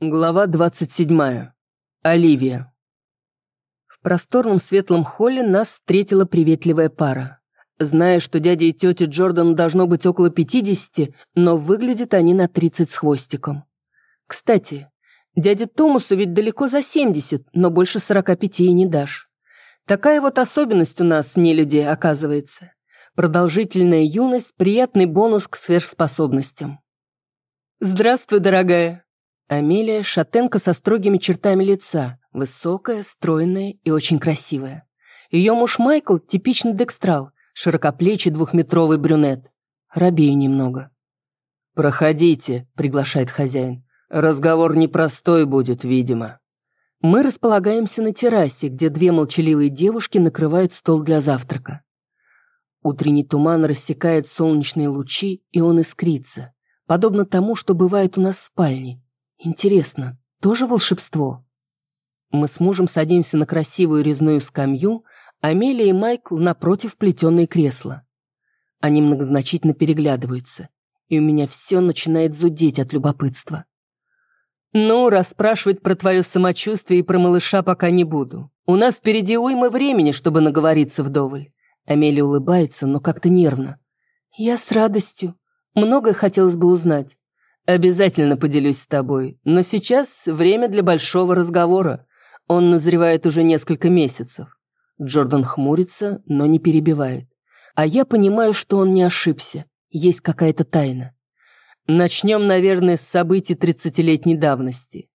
Глава 27. Оливия. В просторном светлом холле нас встретила приветливая пара. Зная, что дядя и тетя Джордан должно быть около 50, но выглядят они на 30 с хвостиком. Кстати, дяде Томасу ведь далеко за 70, но больше 45 и не дашь. Такая вот особенность у нас, не людей, оказывается. Продолжительная юность – приятный бонус к сверхспособностям. «Здравствуй, дорогая!» Амелия – шатенка со строгими чертами лица, высокая, стройная и очень красивая. Ее муж Майкл – типичный декстрал, широкоплечий двухметровый брюнет. Робею немного. «Проходите», – приглашает хозяин. «Разговор непростой будет, видимо». Мы располагаемся на террасе, где две молчаливые девушки накрывают стол для завтрака. Утренний туман рассекает солнечные лучи, и он искрится подобно тому, что бывает у нас в спальне. Интересно, тоже волшебство? Мы с мужем садимся на красивую резную скамью, Амелия и Майкл напротив плетеные кресла. Они многозначительно переглядываются, и у меня все начинает зудеть от любопытства. «Ну, расспрашивать про твое самочувствие и про малыша пока не буду. У нас впереди уйма времени, чтобы наговориться вдоволь». Амелия улыбается, но как-то нервно. «Я с радостью. Многое хотелось бы узнать. Обязательно поделюсь с тобой, но сейчас время для большого разговора. Он назревает уже несколько месяцев. Джордан хмурится, но не перебивает. А я понимаю, что он не ошибся. Есть какая-то тайна. Начнем, наверное, с событий тридцатилетней давности.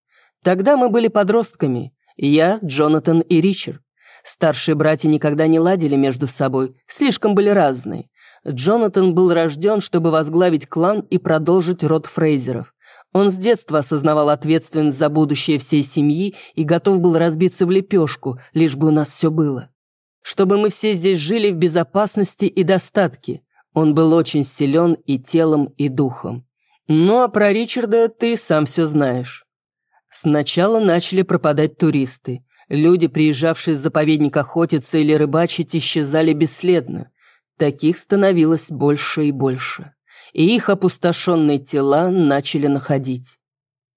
Тогда мы были подростками. Я, Джонатан и Ричард. Старшие братья никогда не ладили между собой, слишком были разные. Джонатан был рожден, чтобы возглавить клан и продолжить род Фрейзеров. Он с детства осознавал ответственность за будущее всей семьи и готов был разбиться в лепешку, лишь бы у нас все было. Чтобы мы все здесь жили в безопасности и достатке. Он был очень силен и телом, и духом. Ну а про Ричарда ты сам все знаешь. Сначала начали пропадать туристы. Люди, приезжавшие с заповедника охотиться или рыбачить, исчезали бесследно. Таких становилось больше и больше, и их опустошенные тела начали находить.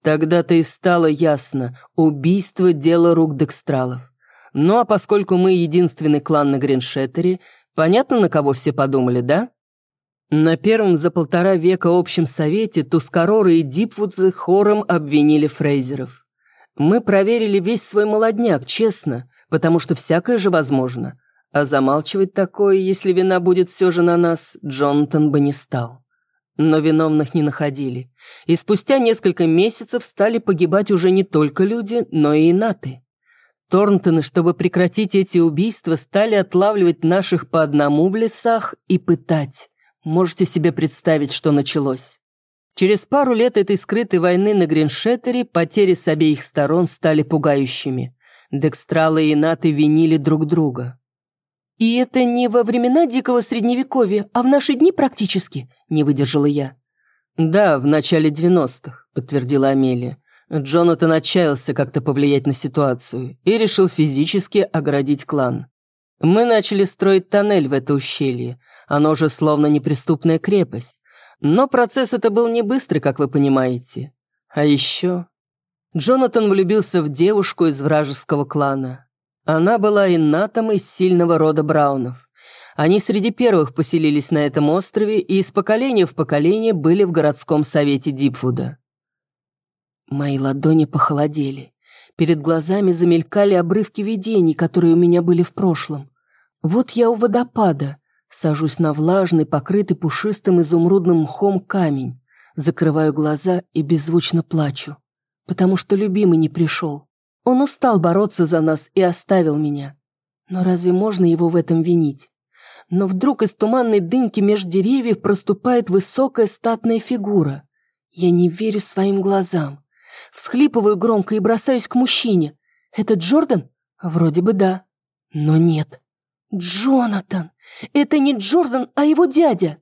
Тогда-то и стало ясно, убийство – дело рук Декстралов. Ну а поскольку мы единственный клан на Гриншеттере, понятно, на кого все подумали, да? На первом за полтора века общем совете Тускароры и Дипвудзы хором обвинили Фрейзеров. Мы проверили весь свой молодняк, честно, потому что всякое же возможно. А замалчивать такое, если вина будет все же на нас, Джонатан бы не стал. Но виновных не находили. И спустя несколько месяцев стали погибать уже не только люди, но и инаты. Торнтоны, чтобы прекратить эти убийства, стали отлавливать наших по одному в лесах и пытать. Можете себе представить, что началось. Через пару лет этой скрытой войны на Гриншеттере потери с обеих сторон стали пугающими. Декстралы и инаты винили друг друга. «И это не во времена Дикого Средневековья, а в наши дни практически», — не выдержала я. «Да, в начале 90-х», — подтвердила Амелия. Джонатан отчаялся как-то повлиять на ситуацию и решил физически оградить клан. Мы начали строить тоннель в это ущелье. Оно же словно неприступная крепость. Но процесс это был не быстрый, как вы понимаете. А еще... Джонатан влюбился в девушку из вражеского клана. Она была иннатом из сильного рода Браунов. Они среди первых поселились на этом острове и из поколения в поколение были в городском совете Дипвуда. Мои ладони похолодели. Перед глазами замелькали обрывки видений, которые у меня были в прошлом. Вот я у водопада, сажусь на влажный, покрытый пушистым изумрудным мхом камень, закрываю глаза и беззвучно плачу, потому что любимый не пришел. Он устал бороться за нас и оставил меня. Но разве можно его в этом винить? Но вдруг из туманной дымки меж деревьев проступает высокая статная фигура. Я не верю своим глазам. Всхлипываю громко и бросаюсь к мужчине. Это Джордан? Вроде бы да. Но нет. Джонатан! Это не Джордан, а его дядя.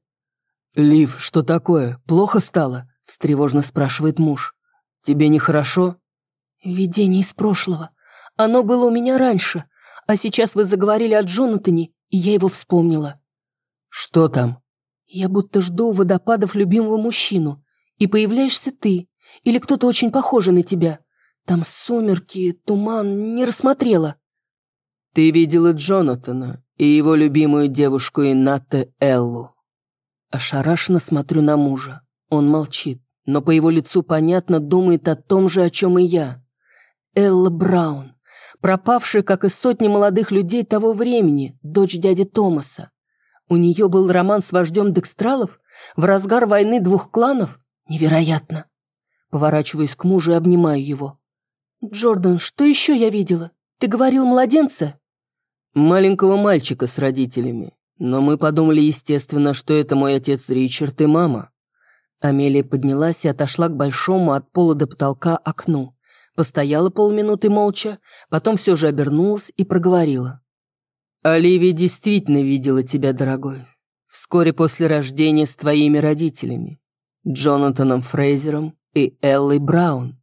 «Лив, что такое? Плохо стало?» – встревожно спрашивает муж. «Тебе нехорошо?» «Видение из прошлого. Оно было у меня раньше, а сейчас вы заговорили о Джонатане, и я его вспомнила». «Что там?» «Я будто жду водопадов любимого мужчину, и появляешься ты, Или кто-то очень похожий на тебя? Там сумерки, туман, не рассмотрела». «Ты видела Джонатана и его любимую девушку Инатте Эллу». Ошарашенно смотрю на мужа. Он молчит, но по его лицу понятно думает о том же, о чем и я. Элла Браун, пропавшая, как и сотни молодых людей того времени, дочь дяди Томаса. У нее был роман с вождем Декстралов в разгар войны двух кланов? Невероятно. Поворачиваюсь к мужу и обнимаю его. «Джордан, что еще я видела? Ты говорил младенца?» «Маленького мальчика с родителями. Но мы подумали, естественно, что это мой отец Ричард и мама». Амелия поднялась и отошла к большому от пола до потолка окну. Постояла полминуты молча, потом все же обернулась и проговорила. «Оливия действительно видела тебя, дорогой. Вскоре после рождения с твоими родителями. Джонатаном Фрейзером и Эллой Браун.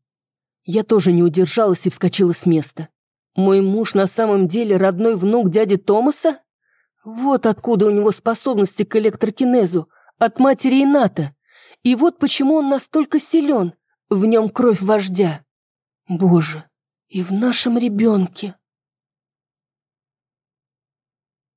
Я тоже не удержалась и вскочила с места. Мой муж на самом деле родной внук дяди Томаса? Вот откуда у него способности к электрокинезу, от матери Ината. И вот почему он настолько силен, в нем кровь вождя. Боже, и в нашем ребенке.